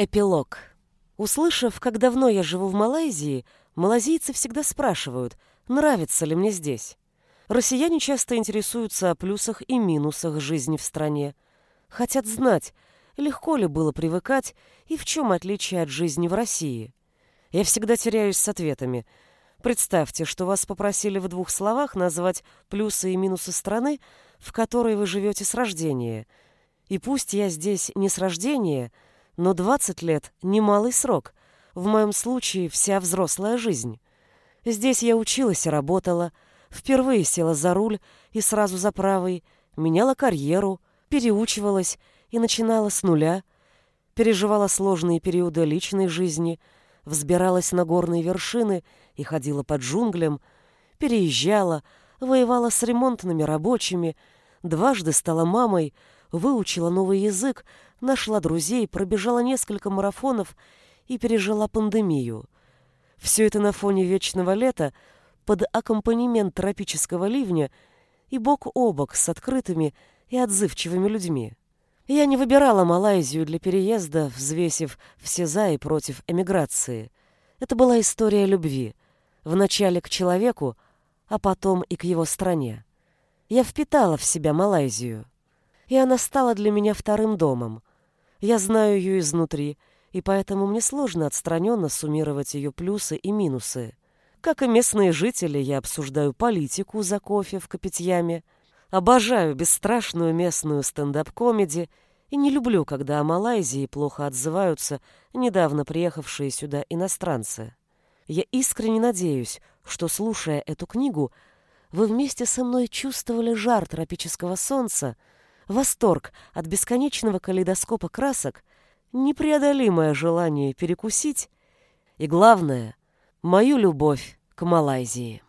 Эпилог. Услышав, как давно я живу в Малайзии, малазийцы всегда спрашивают, нравится ли мне здесь. Россияне часто интересуются о плюсах и минусах жизни в стране. Хотят знать, легко ли было привыкать и в чем отличие от жизни в России. Я всегда теряюсь с ответами. Представьте, что вас попросили в двух словах назвать плюсы и минусы страны, в которой вы живете с рождения. И пусть я здесь не с рождения – но 20 лет – немалый срок. В моем случае вся взрослая жизнь. Здесь я училась и работала, впервые села за руль и сразу за правой, меняла карьеру, переучивалась и начинала с нуля, переживала сложные периоды личной жизни, взбиралась на горные вершины и ходила по джунглям, переезжала, воевала с ремонтными рабочими, дважды стала мамой, выучила новый язык, нашла друзей, пробежала несколько марафонов и пережила пандемию. Все это на фоне вечного лета под аккомпанемент тропического ливня и бок о бок с открытыми и отзывчивыми людьми. Я не выбирала Малайзию для переезда, взвесив все «за» и против эмиграции. Это была история любви. Вначале к человеку, а потом и к его стране. Я впитала в себя Малайзию. И она стала для меня вторым домом. Я знаю ее изнутри, и поэтому мне сложно отстраненно суммировать ее плюсы и минусы. Как и местные жители, я обсуждаю политику за кофе в Капитьяме, обожаю бесстрашную местную стендап-комеди и не люблю, когда о Малайзии плохо отзываются недавно приехавшие сюда иностранцы. Я искренне надеюсь, что, слушая эту книгу, вы вместе со мной чувствовали жар тропического солнца, восторг от бесконечного калейдоскопа красок, непреодолимое желание перекусить и, главное, мою любовь к Малайзии.